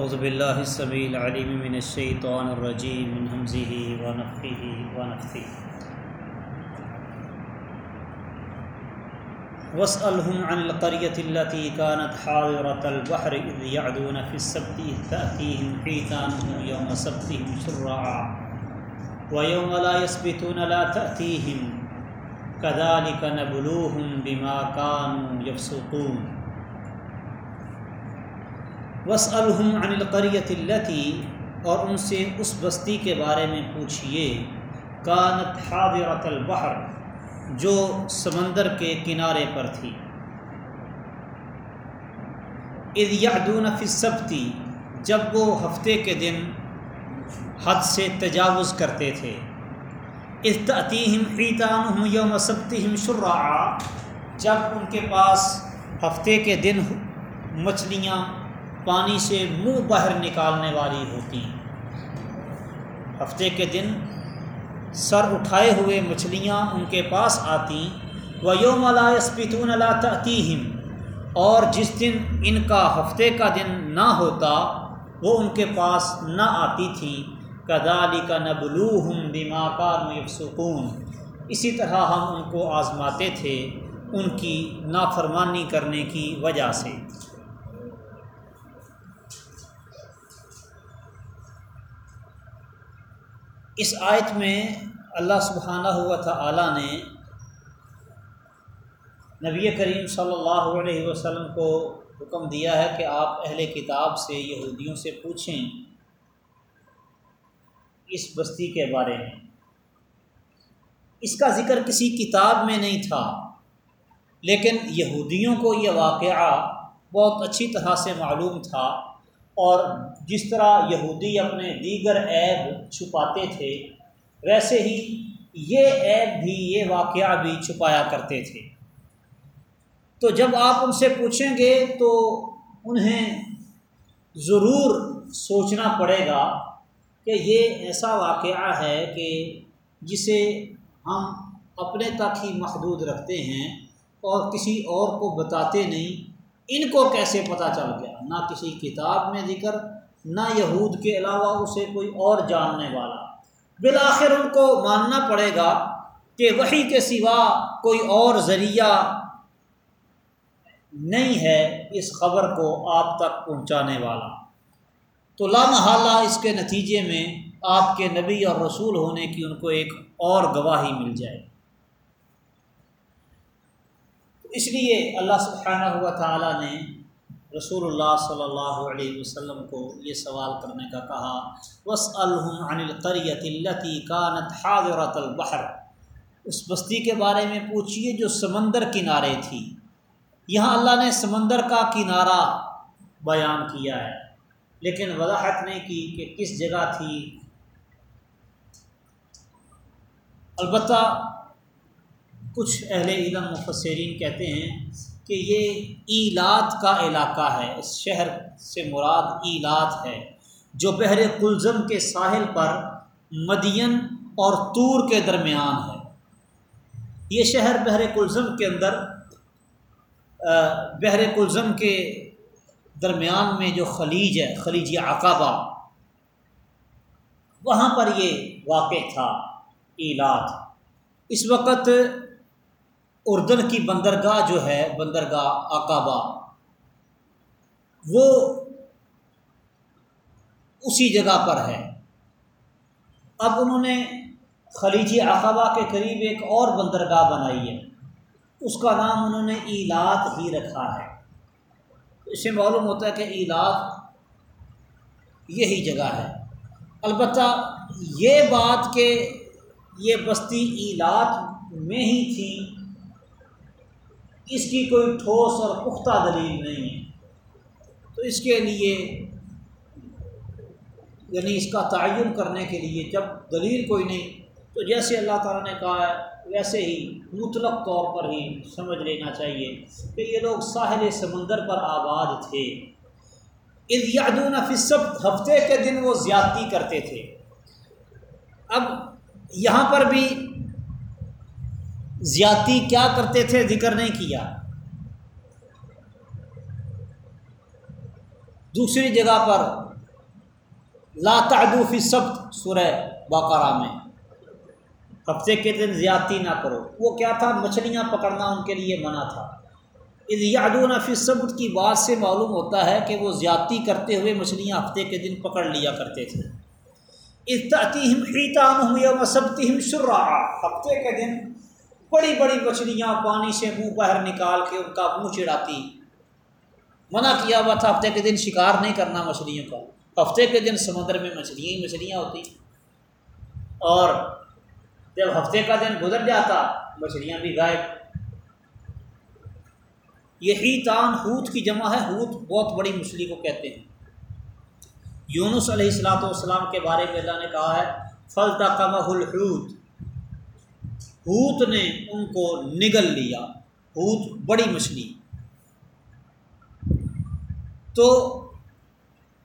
اعوذ باللہ السمیع العلیم من الشیطان الرجیم من حمزه ونفخه ونفثه واسألهم عن القرية التي كانت حاضرة البحر إذ يعدون في السبت إذ تأتيهم حيتانهم يوم سبتهم شرعا ويوم لا يسبتون لا تأتيهم كذلك نبلوهم بما كانوا يفسقون وسألهم عن القرية التي، اور ان سے اس بستی کے بارے میں پوچھئے۔ کانت حاضرة البحر، جو سمندر کے کنارے پر تھی۔ اذ یعدون فی جب وہ ہفتے کے دن حد سے تجاوز کرتے تھے۔ اذ تأتیہم حیتانہم یوم سبتہم شرعا، جب ان کے پاس ہفتے کے دن مچھلیاں پانی سے منہ باہر نکالنے والی ہوتی ہفتے کے دن سر اٹھائے ہوئے مچھلیاں ان کے پاس آتی و یوم یسپتون لا اور جس دن ان کا ہفتے کا دن نہ ہوتا، وہ ان کے پاس نہ آتی تھیں کدالی کا نبلوہم بما کانوا یفسقون اسی طرح ہم ان کو آزماتے تھے ان کی نافرمانی کرنے کی وجہ سے۔ اس آیت میں اللہ سبحانہ ہوا تعالیٰ نے نبی کریم صلی اللہ علیہ وسلم کو حکم دیا ہے کہ آپ اہل کتاب سے یہودیوں سے پوچھیں اس بستی کے بارے میں۔ اس کا ذکر کسی کتاب میں نہیں تھا، لیکن یہودیوں کو یہ واقعہ بہت اچھی طرح سے معلوم تھا۔ اور جس طرح یہودی اپنے دیگر عیب چھپاتے تھے، ویسے ہی یہ عیب بھی یہ واقعہ بھی چھپایا کرتے تھے۔ تو جب آپ ان سے پوچھیں گے تو انہیں ضرور سوچنا پڑے گا کہ یہ ایسا واقعہ ہے کہ جسے ہم اپنے تک ہی محدود رکھتے ہیں اور کسی اور کو بتاتے نہیں ان کو کیسے پتہ چل گیا؟ نہ کسی کتاب میں ذکر، نہ یہود کے علاوہ اسے کوئی اور جاننے والا۔ بالآخر ان کو ماننا پڑے گا کہ وہی کے سوا کوئی اور ذریعہ نہیں ہے اس خبر کو آپ تک پہنچانے والا۔ تو لامحالہ اس کے نتیجے میں آپ کے نبی اور رسول ہونے کی ان کو ایک اور گواہی مل جائے۔ اس لیے اللہ سبحانہ ہوا تعالیٰ نے رسول اللہ صلی اللہ علیہ وسلم کو یہ سوال کرنے کا کہا وس الحم عن القریت التی کانت حاضرت البحر۔ اس بستی کے بارے میں پوچھیے جو سمندر کنارے تھی۔ یہاں اللہ نے سمندر کا کنارہ بیان کیا ہے۔ لیکن وضاحت نہیں کی کہ کس جگہ تھی۔ البتہ کچھ اہل علم مفسرین کہتے ہیں کہ یہ ایلات کا علاقہ ہے، اس شہر سے مراد ایلات ہے، جو بحر کلزم کے ساحل پر مدین اور طور کے درمیان ہے۔ یہ شہر بحر کلزم کے اندر بحر کلزم کے درمیان میں جو خلیج ہے، خلیج عقابہ وہاں پر یہ واقع تھا، ایلات۔ اس وقت اردن کی بندرگاہ جو ہے، بندرگاہ عقابہ، وہ اسی جگہ پر ہے۔ اب انہوں نے خلیجی عقبہ کے قریب ایک اور بندرگاہ بنائی ہے۔ اس کا نام انہوں نے ایلات ہی رکھا ہے۔ اس سے معلوم ہوتا ہے کہ ایلات یہی جگہ ہے۔ البتہ یہ بات کہ یہ بستی ایلات میں ہی تھی اس کی کوئی ٹھوس اور پختہ دلیل نہیں ہے۔ تو اس کے لیے یعنی اس کا تعین کرنے کے لیے جب دلیل کوئی نہیں، تو جیسے اللہ تعالیٰ نے کہا ہے، ویسے ہی مطلق طور پر ہی سمجھ لینا چاہیے کہ یہ لوگ ساحل سمندر پر آباد تھے۔ یادون فصب ہفتے کے دن وہ زیادتی کرتے تھے۔ اب یہاں پر بھی زیادتی کیا کرتے تھے ذکر نہیں کیا۔ دوسری جگہ پر لا تعدو سبت سورہ باقارہ میں۔ ہفتے کے دن زیادتی نہ کرو۔ وہ کیا تھا؟ مچھلیاں پکڑنا ان کے لیے منع تھا۔ یادون فی سبت کی بات سے معلوم ہوتا ہے کہ وہ زیادتی کرتے ہوئے مچھلیاں ہفتے کے دن پکڑ لیا کرتے تھے۔ سبتیم شرا ہفتے کے دن بڑی بڑی مچھلیاں پانی سے منہ باہر نکال کے ان کا منہ چڑھاتی۔ منع کیا ہوا تھا، ہفتے کے دن شکار نہیں کرنا مچھلیوں کا۔ ہفتے کے دن سمندر میں مچھلیاں ہی مچھلیاں ہوتی۔ اور جب ہفتے کا دن گزر جاتا، مچھلیاں بھی غائب۔ یہی تان ہوت کی جمع ہے۔ ہوت بہت بڑی مچھلی کو کہتے ہیں۔ یونس علیہ السلاۃ والسلام کے بارے میں اللہ نے کہا ہے فل تقم الحوت۔ ہوت نے ان کو نگل لیا۔ ہوت بڑی مچھلی۔ تو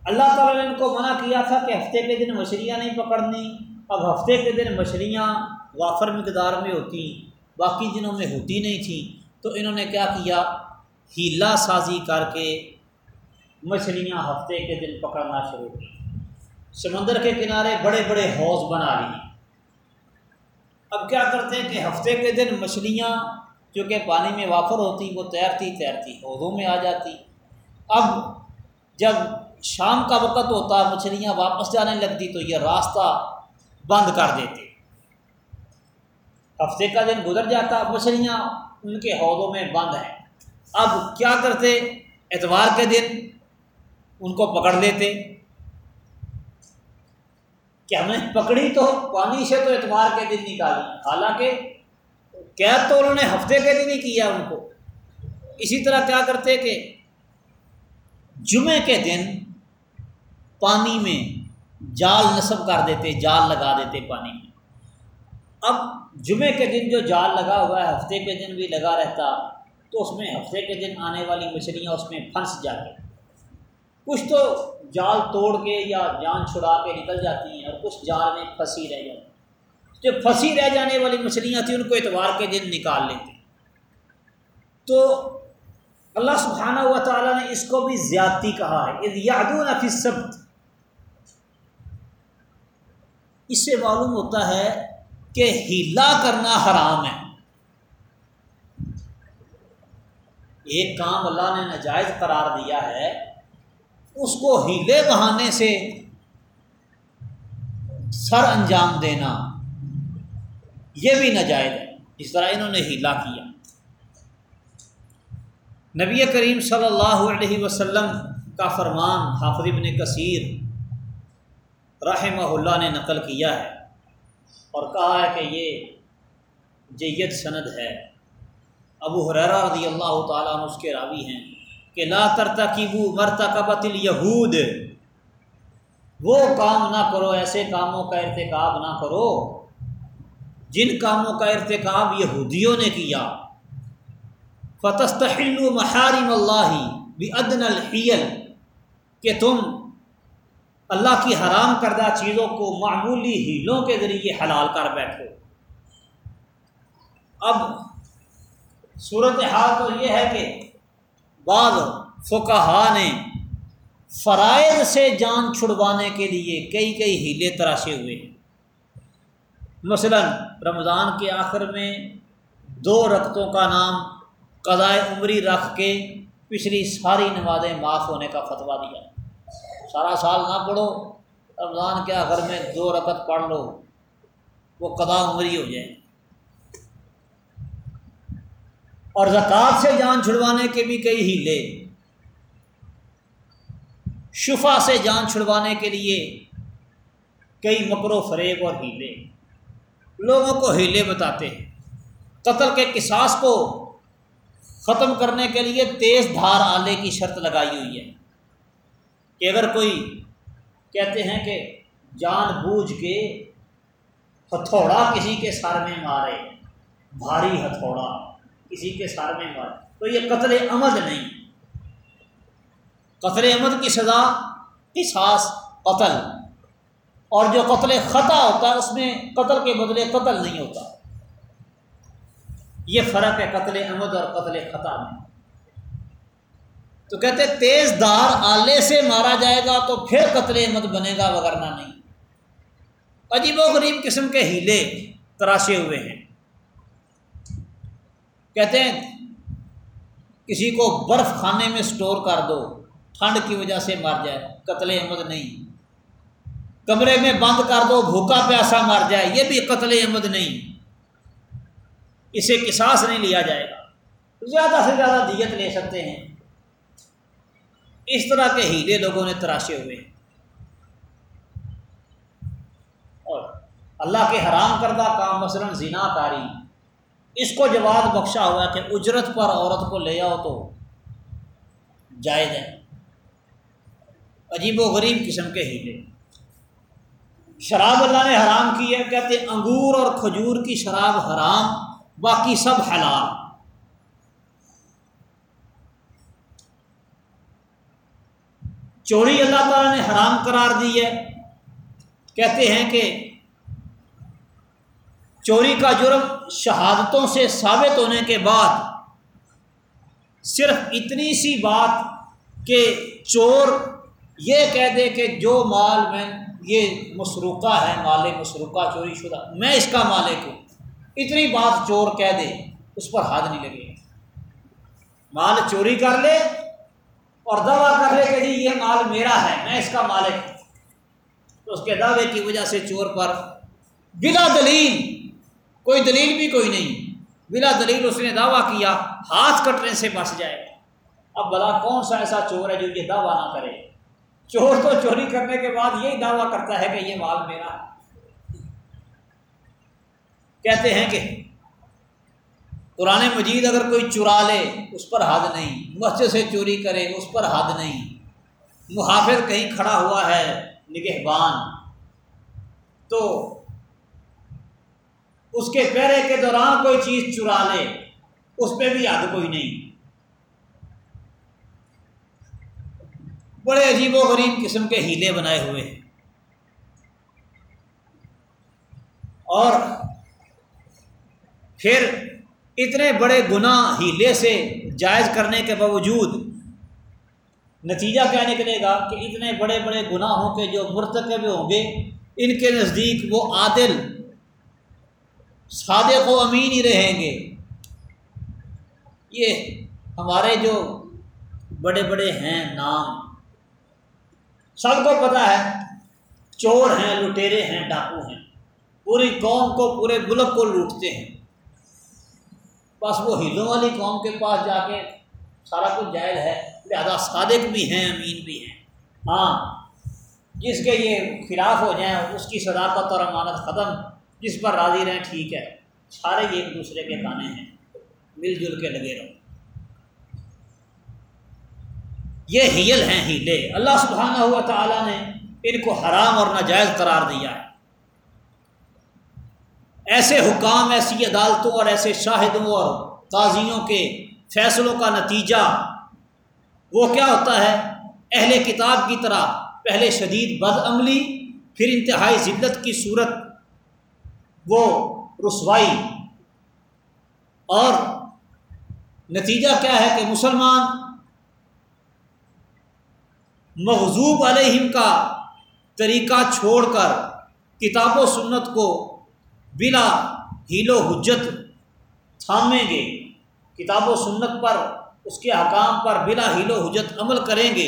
اللہ تعالیٰ نے ان کو منع کیا تھا کہ ہفتے کے دن مچھلیاں نہیں پکڑنی۔ اب ہفتے کے دن مچھلیاں وافر مقدار میں ہوتی باقی دنوں میں ہوتی نہیں تھیں۔ تو انہوں نے کیا کیا؟ ہیلا سازی کر کے مچھلیاں ہفتے کے دن پکڑنا شروع کی سمندر کے کنارے بڑے بڑے حوض بنا لی اب کیا کرتے ہیں کہ ہفتے کے دن مچھلیاں جو کہ پانی میں وافر ہوتی وہ تیرتی تیرتی حوضوں میں آ جاتی اب جب شام کا وقت ہوتا مچھلیاں واپس جانے لگتی تو یہ راستہ بند کر دیتے ہفتے کا دن گزر جاتا مچھلیاں ان کے حوضوں میں بند ہیں۔ اب کیا کرتے اتوار کے دن ان کو پکڑ لیتے کہ ہم نے پکڑی تو پانی سے تو اتوار کے دن نکالی۔ حالانکہ قید تو انہوں نے ہفتے کے دن ہی کیا ان کو؟ اسی طرح کیا کرتے کہ جمعے کے دن پانی میں جال نصب کر دیتے، جال لگا دیتے پانی میں۔ اب جمعے کے دن جو جال لگا ہوا ہے، ہفتے کے دن بھی لگا رہتا، تو اس میں ہفتے کے دن آنے والی مچھلیاں اس میں پھنس جاتی۔ کچھ تو جال توڑ کے یا جان چھڑا کے نکل جاتی ہیں اور کچھ جال میں پھنسی رہ جاتی جو پھنسی رہ جانے والی مچھلیاں تھیں، ان کو اتوار کے دن نکال لیتے تو اللہ سبحانہ ہوا تعالیٰ نے اس کو بھی زیادتی کہا ہے۔ یادون فی سبت اس سے معلوم ہوتا ہے کہ ہیلا کرنا حرام ہے۔ ایک کام اللہ نے ناجائز قرار دیا ہے۔ اس کو ہیلے بہانے سے سر انجام دینا یہ بھی ناجائز ہے۔ جس طرح انہوں نے ہیلا کیا۔ نبی کریم صلی اللہ علیہ وسلم کا فرمان حافظ ابن کثیر رحمہ اللہ نے نقل کیا ہے اور کہا ہے کہ یہ جید سند ہے۔ ابو حریرا رضی اللہ تعالیٰ عنہ اس کے راوی ہیں۔ کہ لا ترتقیبو مرتقبت الیہود۔ وہ کام نہ کرو، ایسے کاموں کا ارتکاب نہ کرو جن کاموں کا ارتکاب یہودیوں نے کیا۔ فتستحل محارم اللہ بھی ادن الحیل، کہ تم اللہ کی حرام کردہ چیزوں کو معمولی ہیلوں کے ذریعے حلال کر بیٹھو۔ اب صورت حال تو یہ ہے کہ بعض فقہا نے فرائض سے جان چھڑوانے کے لیے کئی کئی ہیلے تراشے ہوئے ہیں۔ مثلا رمضان کے آخر میں دو رقطوں کا نام قضائے عمری رکھ کے پچھلی ساری نمازیں معاف ہونے کا فتویٰ دیا۔ سارا سال نہ پڑھو، رمضان کے آخر میں دو رقط پڑھ لو، وہ قضا عمری ہو جائے۔ اور زکوٰۃ سے جان چھڑوانے کے بھی کئی ہیلے۔ شفا سے جان چھڑوانے کے لیے کئی مکر و فریب اور ہیلے۔ لوگوں کو ہیلے بتاتے ہیں۔ قتل کے قصاص کو ختم کرنے کے لیے تیز دھار آلے کی شرط لگائی ہوئی ہے۔ کہ اگر کوئی کہتے ہیں کہ جان بوجھ کے ہتھوڑا کسی کے سر میں مارے، بھاری ہتھوڑا۔ کسی کے سار میں مار۔ تو یہ قتل عمد نہیں۔ قتل عمد کی سزا احساس قتل۔ اور جو قتل خطا ہوتا ہے، اس میں قتل کے بدلے قتل نہیں ہوتا۔ یہ فرق ہے قتل عمد اور قتل خطا میں۔ تو کہتے تیز دار آلے سے مارا جائے گا تو پھر قتل احمد بنے گا وغیرہ نہیں۔ عجیب و غریب قسم کے ہیلے تراشے ہوئے ہیں۔ کہتے ہیں، کسی کو برف خانے میں سٹور کر دو، ٹھنڈ کی وجہ سے مر جائے، قتل احمد نہیں۔ کمرے میں بند کر دو، بھوکا پیاسا مر جائے، یہ بھی قتل احمد نہیں۔ اسے کساس نہیں لیا جائے گا۔ زیادہ سے زیادہ دیت لے سکتے ہیں۔ اس طرح کے ہیلے لوگوں نے تراشے ہوئے۔ ہیں اور اللہ کے حرام کردہ کام مثلاً زنا کاری۔ اس کو جواب بخشا ہوا کہ اجرت پر عورت کو لے آؤ تو جائز ہے۔ عجیب و غریب قسم کے ہیلے۔ شراب اللہ نے حرام کی ہے، کہتے انگور اور کھجور کی شراب حرام، باقی سب حلال۔ چوری اللہ تعالیٰ نے حرام قرار دی ہے۔ کہتے ہیں کہ چوری کا جرم شہادتوں سے ثابت ہونے کے بعد صرف اتنی سی بات کہ چور یہ کہہ دے کہ جو مال میں یہ مسروقہ ہے، مال مسروقہ چوری شدہ، میں اس کا مالک ہوں۔ اتنی بات چور کہہ دے، اس پر ہاتھ نہیں لگے۔ مال چوری کر لے اور دعویٰ کر لے کہ جی یہ مال میرا ہے، میں اس کا مالک ہوں۔ تو اس کے دعوے کی وجہ سے چور پر بلا دلیل کوئی دلیل بھی کوئی نہیں۔ بلا دلیل اس نے دعویٰ کیا، ہاتھ کٹنے سے بچ جائے۔ اب بلا کون سا ایسا چور ہے جو یہ دعویٰ نہ کرے؟ چور تو چوری کرنے کے بعد یہی دعویٰ کرتا ہے کہ یہ مال میرا۔ کہتے ہیں کہ قرآن مجید اگر کوئی چرا لے، اس پر حد نہیں۔ مسجد سے چوری کرے، اس پر حد نہیں۔ محافظ کہیں کھڑا ہوا ہے، نگہبان۔ تو اس کے پیرے کے دوران کوئی چیز چرا لے، اس پہ بھی حد کوئی نہیں۔ بڑے عجیب و غریب قسم کے ہیلے بنائے ہوئے ہیں۔ اور پھر اتنے بڑے گناہ ہیلے سے جائز کرنے کے باوجود نتیجہ کیا نکلے گا کہ اتنے بڑے بڑے گناہوں کے جو مرتکب ہوں گے، ان کے نزدیک وہ عادل صادق و امین ہی رہیں گے۔ یہ ہمارے جو بڑے بڑے ہیں نام، سب کو پتہ ہے، چور ہیں، لٹیرے ہیں، ڈاکو ہیں۔ پوری قوم کو، پورے ملک کو لوٹتے ہیں۔ بس وہ ہلوں والی قوم کے پاس جا کے سارا کچھ جائز ہے، لہٰذا صادق بھی ہیں، امین بھی ہیں۔ ہاں جس کے یہ خلاف ہو جائیں، اس کی صداقت اور امانت ختم۔ جس پر راضی رہیں، ٹھیک ہے۔ سارے ایک دوسرے کے گانے ہیں۔ مل جل کے لگے رہو۔ یہ ہیل ہیں، ہیلے۔ اللہ سبحانہ ہوا تعالیٰ نے ان کو حرام اور ناجائز قرار دیا ہے۔ ایسے حکام، ایسی عدالتوں اور ایسے شاہدوں اور قاضیوں کے فیصلوں کا نتیجہ وہ کیا ہوتا ہے؟ اہل کتاب کی طرح پہلے شدید بد عملی پھر انتہائی ذلت کی صورت وہ رسوائی اور نتیجہ کیا ہے کہ مسلمان مغزوب علیہم کا طریقہ چھوڑ کر کتاب و سنت کو بلا ہیل و حجت تھامیں گے، کتاب و سنت پر، اس کے حکام پر بلا ہیل و حجت عمل کریں گے،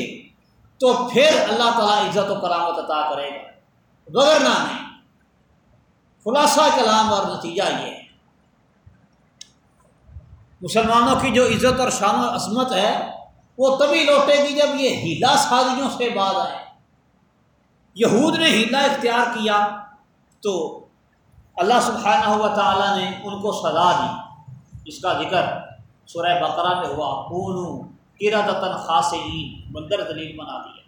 تو پھر اللہ تعالیٰ عزت و کرامت عطا کرے گا۔ بغیر نہ نہیں خلاصہ کلام اور نتیجہ یہ ہے۔ مسلمانوں کی جو عزت اور شان و عصمت ہے، وہ تبھی لوٹے گی جب یہ ہیلا سازیوں سے بعد آئے۔ یہود نے ہیلا اختیار کیا تو اللہ سبحانہ ہوا تعالیٰ نے ان کو سزا دی۔ اس کا ذکر سورہ بقرہ میں ہوا۔ خون ارادتاً خاص بندر دلیل بنا دیا۔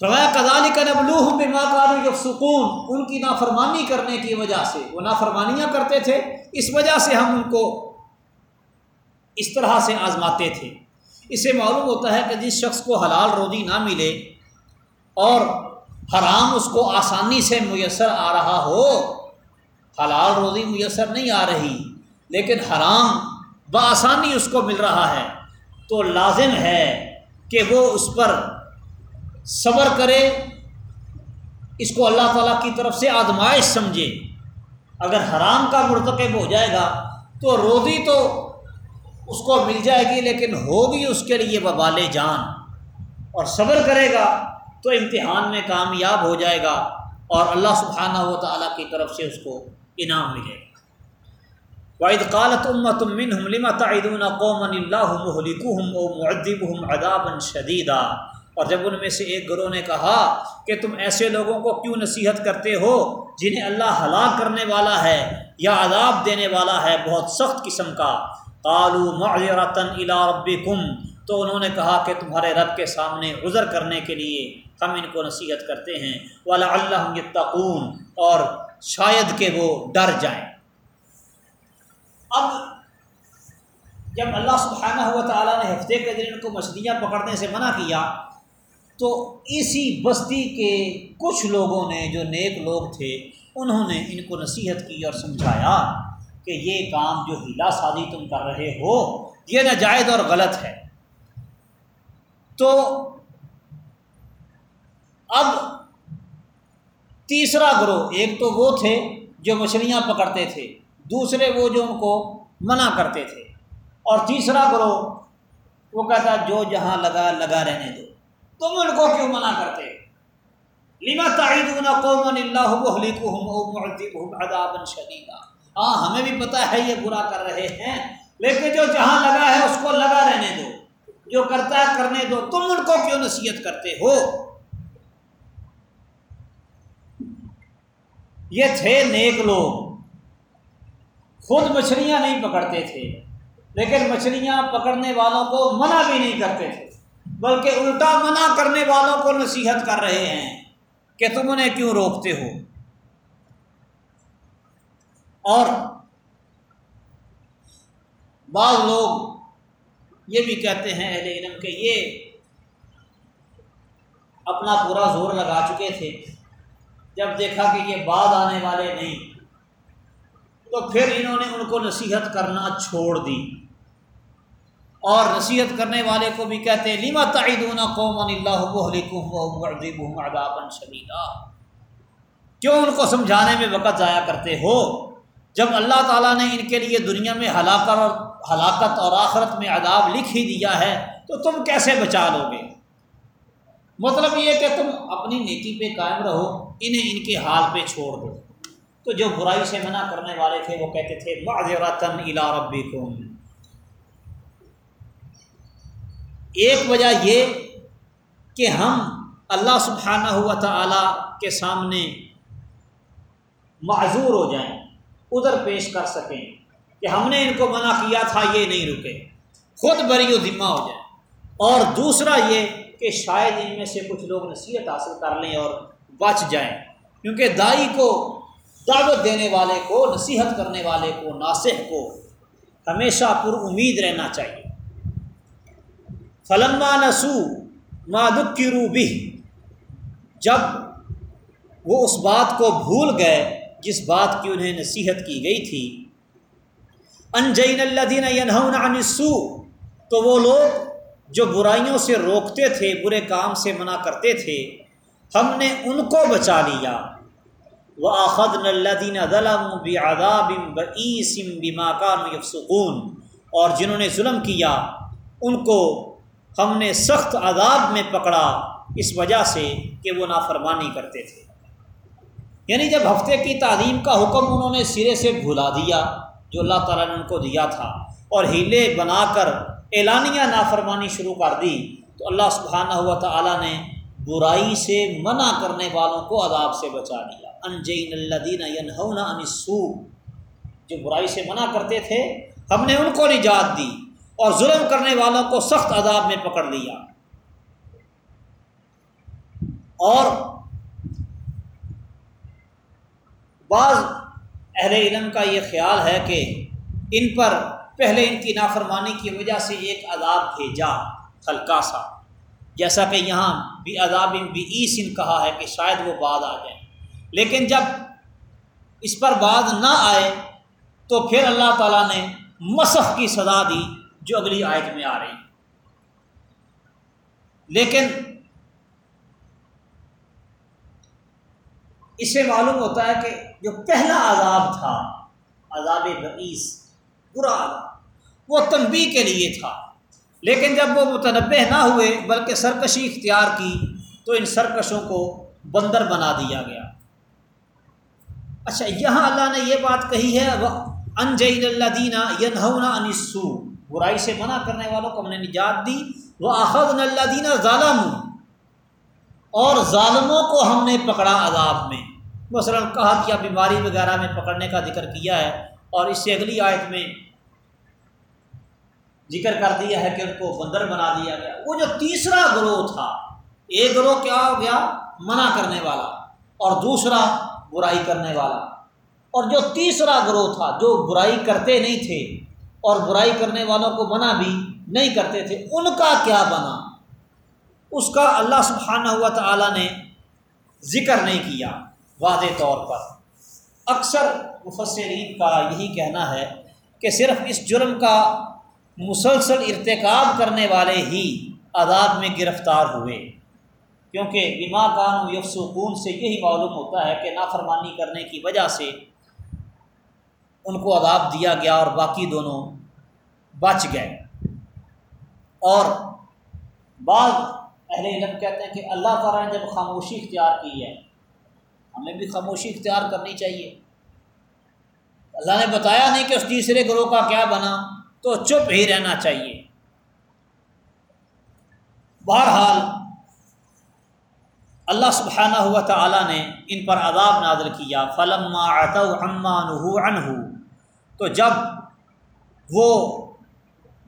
فرمایا کزالی کا نبلوح بے ماں سکون ان کی نافرمانی کرنے کی وجہ سے، وہ نافرمانیاں کرتے تھے، اس وجہ سے ہم ان کو اس طرح سے آزماتے تھے۔ اسے معلوم ہوتا ہے کہ جس شخص کو حلال روزی نہ ملے اور حرام اس کو آسانی سے میسر آ رہا ہو، حلال روزی میسر نہیں آ رہی، لیکن حرام بآسانی اس کو مل رہا ہے، تو لازم ہے کہ وہ اس پر صبر کرے، اس کو اللہ تعالیٰ کی طرف سے آزمائش سمجھے۔ اگر حرام کا مرتکب ہو جائے گا تو روزی تو اس کو مل جائے گی، لیکن ہوگی اس کے لیے وبال جان۔ اور صبر کرے گا تو امتحان میں کامیاب ہو جائے گا اور اللہ سبحانہ و تعالیٰ کی طرف سے اس کو انعام ملے گا۔ واحد قالت امت من ہم تعدون قومن اللہ محلکم او معدب ہم ادابً شدیدہ اور جب ان میں سے ایک گروہ نے کہا کہ تم ایسے لوگوں کو کیوں نصیحت کرتے ہو جنہیں اللہ ہلاک کرنے والا ہے یا عذاب دینے والا ہے بہت سخت قسم کا؟ قالو معذرتاً الا ربکم، تو انہوں نے کہا کہ تمہارے رب کے سامنے عذر کرنے کے لیے ہم ان کو نصیحت کرتے ہیں والا اللہ یتقون، اور شاید کہ وہ ڈر جائیں۔ اب جب اللہ سبحانہ ہوا تعالیٰ نے ہفتے کے دن ان کو مچھلیاں پکڑنے سے منع کیا تو اسی بستی کے کچھ لوگوں نے جو نیک لوگ تھے، انہوں نے ان کو نصیحت کی اور سمجھایا کہ یہ کام جو ہیلا سازی تم کر رہے ہو، یہ ناجائز اور غلط ہے۔ تو اب تیسرا گروہ، ایک تو وہ تھے جو مچھلیاں پکڑتے تھے، دوسرے وہ جو ان کو منع کرتے تھے۔ اور تیسرا گروہ، وہ کہتا، جو جہاں لگا لگا رہنے دو۔ تم ان کو کیوں منع کرتے؟ لما تعیدون قوما اللہ عذابا شدیدا۔ ہاں ہمیں بھی پتہ ہے یہ برا کر رہے ہیں، لیکن جو جہاں لگا ہے اس کو لگا رہنے دو۔ جو کرتا ہے کرنے دو۔ تم ان کو کیوں نصیحت کرتے ہو؟ یہ تھے نیک لوگ۔ خود مچھلیاں نہیں پکڑتے تھے، لیکن مچھلیاں پکڑنے والوں کو منع بھی نہیں کرتے تھے۔ بلکہ الٹا منع کرنے والوں کو نصیحت کر رہے ہیں کہ تم انہیں کیوں روکتے ہو۔ اور بعض لوگ یہ بھی کہتے ہیں اہل علم کہ یہ اپنا پورا زور لگا چکے تھے۔ جب دیکھا کہ یہ بعد آنے والے نہیں، تو پھر انہوں نے ان کو نصیحت کرنا چھوڑ دی۔ اور نصیحت کرنے والے کو بھی کہتے ہیں لیما تعیدون قومن اللہ شدیدا کیوں ان کو سمجھانے میں وقت ضائع کرتے ہو، جب اللہ تعالیٰ نے ان کے لیے دنیا میں ہلاکت اور ہلاکت اور آخرت میں عذاب لکھ ہی دیا ہے، تو تم کیسے بچا لو گے؟ مطلب یہ کہ تم اپنی نیکی پہ قائم رہو، انہیں ان کے حال پہ چھوڑ دو۔ تو جو برائی سے منع کرنے والے تھے، وہ کہتے تھے معذرتاً الا ربکم ایک وجہ یہ کہ ہم اللہ سبحانہ ہوا تعالیٰ کے سامنے معذور ہو جائیں، ادھر پیش کر سکیں کہ ہم نے ان کو منع کیا تھا، یہ نہیں رکے۔ خود بری و ذمہ ہو جائیں۔ اور دوسرا یہ کہ شاید ان میں سے کچھ لوگ نصیحت حاصل کر لیں اور بچ جائیں۔ کیونکہ دائی کو، دعوت دینے والے کو، نصیحت کرنے والے کو، ناصح کو ہمیشہ پر امید رہنا چاہیے۔ فلما نسو مادک کی روبی جب وہ اس بات کو بھول گئے جس بات کی انہیں نصیحت کی گئی تھی انجین اللہ دین ینسو تو وہ لوگ جو برائیوں سے روکتے تھے، برے کام سے منع کرتے تھے، ہم نے ان کو بچا لیا۔ وہ آخد الدین ظلم بآداب بعیسم بماکام یفسکون اور جنہوں نے ظلم کیا، ان کو ہم نے سخت عذاب میں پکڑا اس وجہ سے کہ وہ نافرمانی کرتے تھے۔ یعنی جب ہفتے کی تعلیم کا حکم انہوں نے سرے سے بھلا دیا، جو اللہ تعالیٰ نے ان کو دیا تھا، اور ہیلے بنا کر اعلانیہ نافرمانی شروع کر دی، تو اللہ سبحانہ ہوا تعالیٰ نے برائی سے منع کرنے والوں کو عذاب سے بچا دیا۔ انجین اللہ انسو جو برائی سے منع کرتے تھے، ہم نے ان کو نجات دی۔ اور ظلم کرنے والوں کو سخت عذاب میں پکڑ لیا۔ اور بعض اہل علم کا یہ خیال ہے کہ ان پر پہلے ان کی نافرمانی کی وجہ سے ایک عذاب بھیجا ہلکا سا۔ جیسا کہ یہاں بھی عذاب بھی ایسن کہا ہے کہ شاید وہ بعد آ جائیں لیکن جب اس پر بعد نہ آئے تو پھر اللہ تعالیٰ نے مسخ کی سزا دی۔ جو اگلی آیت میں آ رہی لیکن اس سے معلوم ہوتا ہے کہ جو پہلا عذاب تھا، عذاب رئیس برا عذاب، وہ تنبی کے لیے تھا۔ لیکن جب وہ متنوع نہ ہوئے، بلکہ سرکشی اختیار کی، تو ان سرکشوں کو بندر بنا دیا گیا۔ اچھا یہاں اللہ نے یہ بات کہی ہے وہ انجین اللہ دینا ینہونا انسو برائی سے منع کرنے والوں کو ہم نے نجات دی۔ وہ آخد اللہ دینا ظالم اور ظالموں کو ہم نے پکڑا عذاب میں۔ مثلا کہا کیا بیماری وغیرہ میں پکڑنے کا ذکر کیا ہے۔ اور اس سے اگلی آیت میں ذکر کر دیا ہے کہ ان کو بندر بنا دیا گیا۔ وہ جو تیسرا گروہ تھا ایک گروہ کیا ہو گیا؟ منع کرنے والا۔ اور دوسرا، برائی کرنے والا۔ اور جو تیسرا گروہ تھا، جو برائی کرتے نہیں تھے اور برائی کرنے والوں کو منع بھی نہیں کرتے تھے۔ ان کا کیا بنا؟ اس کا اللہ سبحانہ ہوا تعالیٰ نے ذکر نہیں کیا واضح طور پر۔ اکثر مفسرین کا یہی کہنا ہے کہ صرف اس جرم کا مسلسل ارتکاب کرنے والے ہی عذاب میں گرفتار ہوئے۔ کیونکہ بیما کان و سے یہی معلوم ہوتا ہے کہ نافرمانی کرنے کی وجہ سے ان کو عذاب دیا گیا اور باقی دونوں بچ گئے۔ اور بعض اہل علم کہتے ہیں کہ اللہ تعالیٰ نے جب خاموشی اختیار کی ہے، ہمیں بھی خاموشی اختیار کرنی چاہیے۔ اللہ نے بتایا نہیں کہ اس تیسرے گروہ کا کیا بنا، تو چپ ہی رہنا چاہیے۔ بہرحال اللہ سبحانہ ہوا تعالیٰ نے ان پر عذاب نازل کیا، فلما فلم عنہ تو جب وہ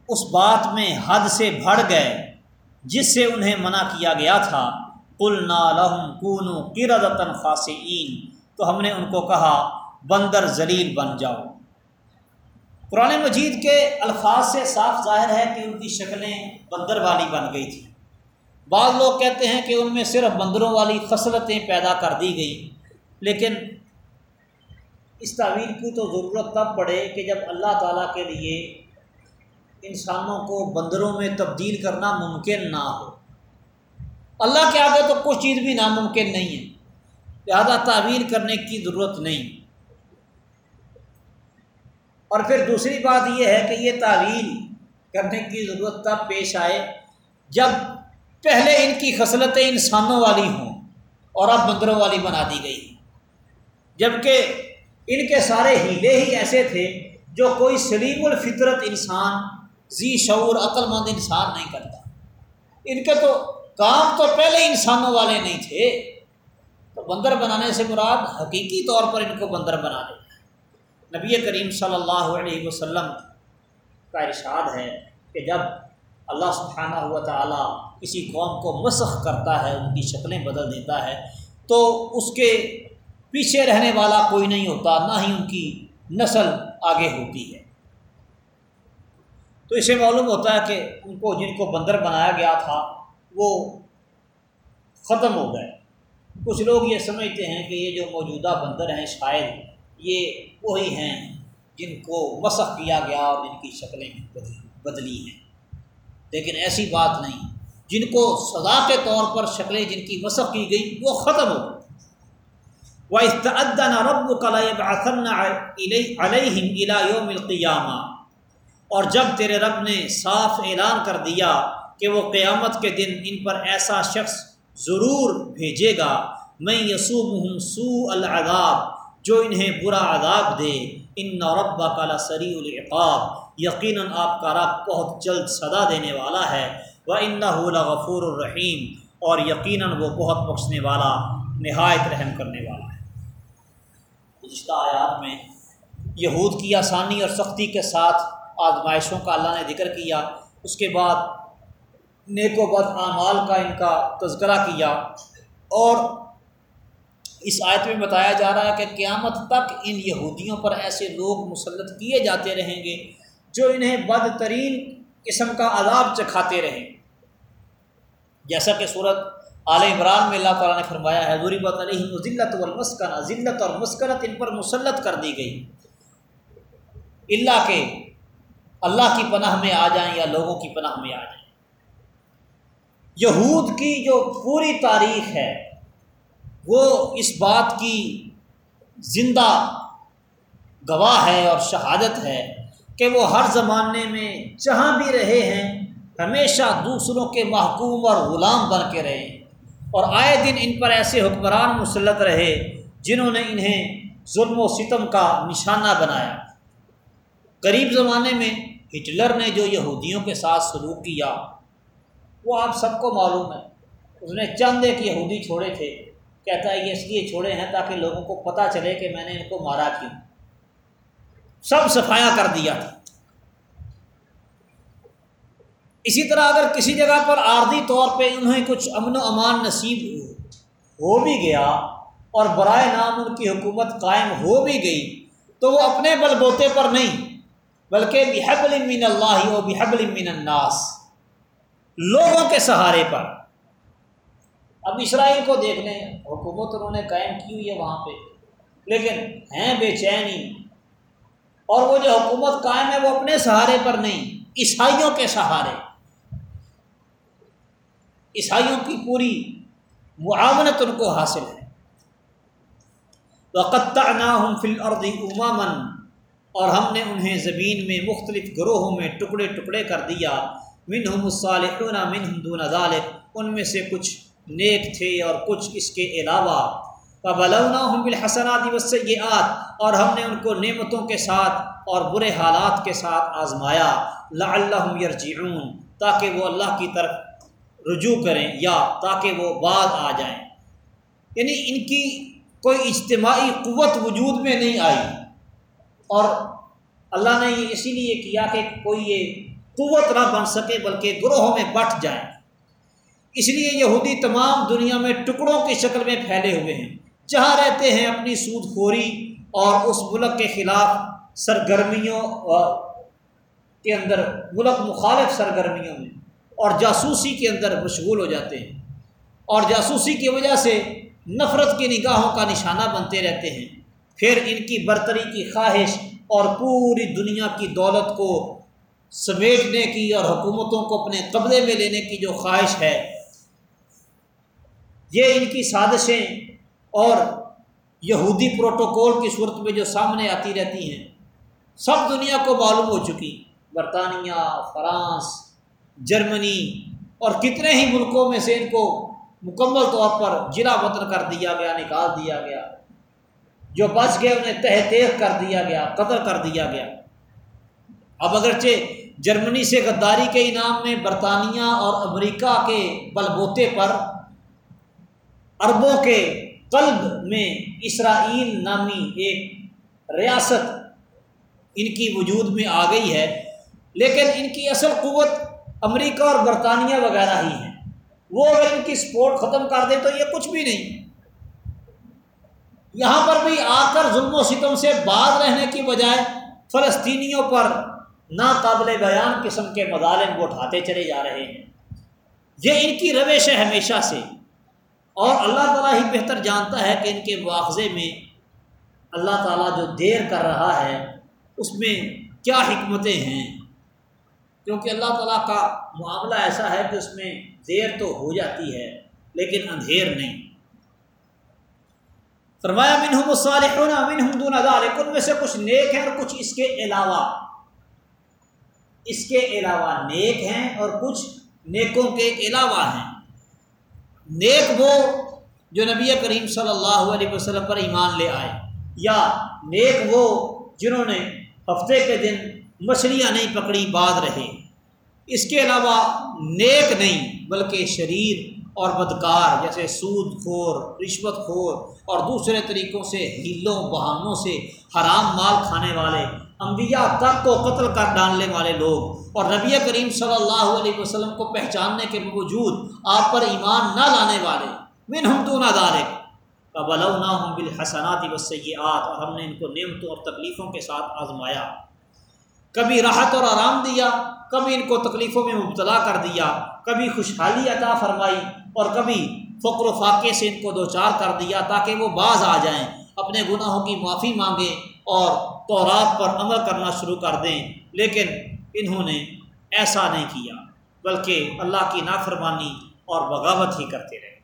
اس بات میں حد سے بڑھ گئے، جس سے انہیں منع کیا گیا تھا کل لہم کونو قردتن خاصین تو ہم نے ان کو کہا، بندر ذلیل بن جاؤ۔ قرآن مجید کے الفاظ سے صاف ظاہر ہے کہ ان کی شکلیں بندر والی بن گئی تھیں۔ بعض لوگ کہتے ہیں کہ ان میں صرف بندروں والی فصلتیں پیدا کر دی گئی لیکن اس تعویر کی تو ضرورت تب پڑے کہ جب اللہ تعالیٰ کے لیے انسانوں کو بندروں میں تبدیل کرنا ممکن نہ ہو۔ اللہ کے آگے تو کچھ چیز بھی ناممکن نہیں ہے۔ لہٰذا تعویر کرنے کی ضرورت نہیں۔ اور پھر دوسری بات یہ ہے کہ یہ تعویل کرنے کی ضرورت تب پیش آئے جب پہلے ان کی خصلتیں انسانوں والی ہوں اور اب بندروں والی بنا دی گئی جبکہ ان کے سارے ہیلے ہی ایسے تھے جو کوئی سلیم الفطرت انسان ذی شعور، عقل مند انسان نہیں کرتا۔ ان کے تو کام تو پہلے انسانوں والے نہیں تھے۔ تو بندر بنانے سے مراد حقیقی طور پر ان کو بندر بنا دے نبی کریم صلی اللہ علیہ وسلم کا ارشاد ہے کہ جب اللہ سبحانہ ہوا تعالیٰ کسی قوم کو مسخ کرتا ہے، ان کی شکلیں بدل دیتا ہے، تو اس کے پیچھے رہنے والا کوئی نہیں ہوتا، نہ ہی ان کی نسل آگے ہوتی ہے۔ تو اسے معلوم ہوتا ہے کہ ان کو، جن کو بندر بنایا گیا تھا، وہ ختم ہو گئے۔ کچھ لوگ یہ سمجھتے ہیں کہ یہ جو موجودہ بندر ہیں، شاید یہ وہی ہیں جن کو مسخ کیا گیا اور جن کی شکلیں بدلی ہیں۔ لیکن ایسی بات نہیں۔ جن کو سزا کے طور پر شکلیں جن کی مسخ کی گئی وہ ختم ہو وہ استعدن رب کلب آسن علیہم یوم القیامہ اور جب تیرے رب نے صاف اعلان کر دیا کہ وہ قیامت کے دن ان پر ایسا شخص ضرور بھیجے گا میں یسو سو العذاب، جو انہیں برا عذاب دے ان نوربا کالا سری العقاب۔ یقیناً آپ کا رب بہت جلد صدا دینے والا ہے۔ وہ ان غفور الرحیم اور یقیناً وہ بہت بخشنے والا، نہایت رحم کرنے والا ہے۔ گزشتہ آیات میں یہود کی آسانی اور سختی کے ساتھ آزمائشوں کا اللہ نے ذکر کیا۔ اس کے بعد نیک و بد اعمال کا ان جیسا کہ صورت عال عمران میں اللہ تعالیٰ نے فرمایا ہے ضریبت علیہ ذلت والمسکنہ ذلت اور مسکنت ان پر مسلط کر دی گئی۔ اللہ کے، اللہ کی پناہ میں آ جائیں یا لوگوں کی پناہ میں آ جائیں۔ یہود کی جو پوری تاریخ ہے، وہ اس بات کی زندہ گواہ ہے اور شہادت ہے کہ وہ ہر زمانے میں جہاں بھی رہے ہیں ہمیشہ دوسروں کے محکوم اور غلام بن کے رہے اور آئے دن ان پر ایسے حکمران مسلط رہے جنہوں نے انہیں ظلم و ستم کا نشانہ بنایا۔ قریب زمانے میں ہٹلر نے جو یہودیوں کے ساتھ سلوک کیا، وہ آپ سب کو معلوم ہے۔ اس نے چند ایک یہودی چھوڑے تھے۔ کہتا ہے، یہ اس لیے چھوڑے ہیں تاکہ لوگوں کو پتہ چلے کہ میں نے ان کو مارا کیوں؟ سب صفایا کر دیا تھا۔ اسی طرح اگر کسی جگہ پر عارضی طور پہ انہیں کچھ امن و امان نصیب ہو بھی گیا اور برائے نام ان کی حکومت قائم ہو بھی گئی، تو وہ اپنے بل بوتے پر نہیں، بلکہ بحب المین اللہ و بحب المین الناس، لوگوں کے سہارے پر۔ اب اسرائیل کو دیکھ لیں، حکومت انہوں نے قائم کی ہوئی ہے وہاں پہ، لیکن ہیں بے چینی۔ اور وہ جو حکومت قائم ہے وہ اپنے سہارے پر نہیں، عیسائیوں کے سہارے۔ عیسائیوں کی پوری معاونت ان کو حاصل ہے۔ وقت نہ ہوں فل اردی امامن اور ہم نے انہیں زمین میں مختلف گروہوں میں ٹکڑے ٹکڑے کر دیا۔ من ہم الصالحون من ہم دون ذالق ان میں سے کچھ نیک تھے اور کچھ اس کے علاوہ۔ بلونا ہم بالحسنات وسیعات اور ہم نے ان کو نعمتوں کے ساتھ اور برے حالات کے ساتھ آزمایا۔ لعلہم یرجعون تاکہ وہ اللہ کی طرف رجوع کریں یا تاکہ وہ بعد آ جائیں۔ یعنی ان کی کوئی اجتماعی قوت وجود میں نہیں آئی۔ اور اللہ نے یہ اسی لیے کیا کہ کوئی یہ قوت نہ بن سکے بلکہ گروہوں میں بٹ جائیں۔ اس لیے یہودی تمام دنیا میں ٹکڑوں کی شکل میں پھیلے ہوئے ہیں۔ جہاں رہتے ہیں اپنی سود خوری اور اس ملک کے خلاف سرگرمیوں کے اندر ملک مخالف سرگرمیوں میں۔ اور جاسوسی کے اندر مشغول ہو جاتے ہیں اور جاسوسی کی وجہ سے نفرت کی نگاہوں کا نشانہ بنتے رہتے ہیں۔ پھر ان کی برتری کی خواہش اور پوری دنیا کی دولت کو سمیٹنے کی اور حکومتوں کو اپنے قبضے میں لینے کی جو خواہش ہے، یہ ان کی سازشیں اور یہودی پروٹوکول کی صورت میں جو سامنے آتی رہتی ہیں، سب دنیا کو معلوم ہو چکی۔ برطانیہ، فرانس جرمنی اور کتنے ہی ملکوں میں سے ان کو مکمل طور پر جلا وطن کر دیا گیا، نکال دیا گیا۔ جو بچ گئے انہیں تہ تیخ کر دیا گیا، قتل کر دیا گیا۔ اب اگرچہ جرمنی سے غداری کے انعام میں برطانیہ اور امریکہ کے بل بوتے پر عربوں کے قلب میں اسرائیل نامی ایک ریاست ان کی وجود میں آ گئی ہے، لیکن ان کی اصل قوت امریکہ اور برطانیہ وغیرہ ہی ہیں۔ وہ اگر ان کی سپورٹ ختم کر دیں تو یہ کچھ بھی نہیں۔ یہاں پر بھی آ کر ظلم و ستم سے باز رہنے کی بجائے فلسطینیوں پر ناقابل بیان قسم کے مظالم وہ اٹھاتے چلے جا رہے ہیں۔ یہ ان کی روش ہے ہمیشہ سے۔ اور اللہ تعالیٰ ہی بہتر جانتا ہے کہ ان کے مواخذے میں اللہ تعالیٰ جو دیر کر رہا ہے، اس میں کیا حکمتیں ہیں۔ کیونکہ اللہ تعالیٰ کا معاملہ ایسا ہے کہ اس میں دیر تو ہو جاتی ہے، لیکن اندھیر نہیں۔ فرمایا، منہم الصالحون، منہم دون ذالک، ان میں سے کچھ نیک ہیں اور کچھ اس کے علاوہ۔ اس کے علاوہ نیک ہیں اور کچھ نیکوں کے علاوہ ہیں۔ نیک وہ جو نبی کریم صلی اللہ علیہ وسلم پر ایمان لے آئے، یا نیک وہ جنہوں نے ہفتے کے دن مچھلیاں نہیں پکڑی بعد رہے۔ اس کے علاوہ نیک نہیں، بلکہ شریر اور بدکار، جیسے سود خور، رشوت خور اور دوسرے طریقوں سے ہیلوں بہانوں سے حرام مال کھانے والے، انبیاء تک کو قتل کر ڈالنے والے لوگ۔ اور نبی کریم صلی اللہ علیہ وسلم کو پہچاننے کے باوجود آپ پر ایمان نہ لانے والے من ہم تو نہ دارے کا بلونا ہم بالحسنات وسیعات اور ہم نے ان کو نعمتوں اور تکلیفوں کے ساتھ آزمایا۔ کبھی راحت اور آرام دیا، کبھی ان کو تکلیفوں میں مبتلا کر دیا، کبھی خوشحالی عطا فرمائی اور کبھی فقر و فاقے سے ان کو دو چار کر دیا تاکہ وہ بعض آ جائیں۔ اپنے گناہوں کی معافی مانگیں اور تورات پر عمل کرنا شروع کر دیں۔ لیکن انہوں نے ایسا نہیں کیا، بلکہ اللہ کی نافرمانی اور بغاوت ہی کرتے رہے۔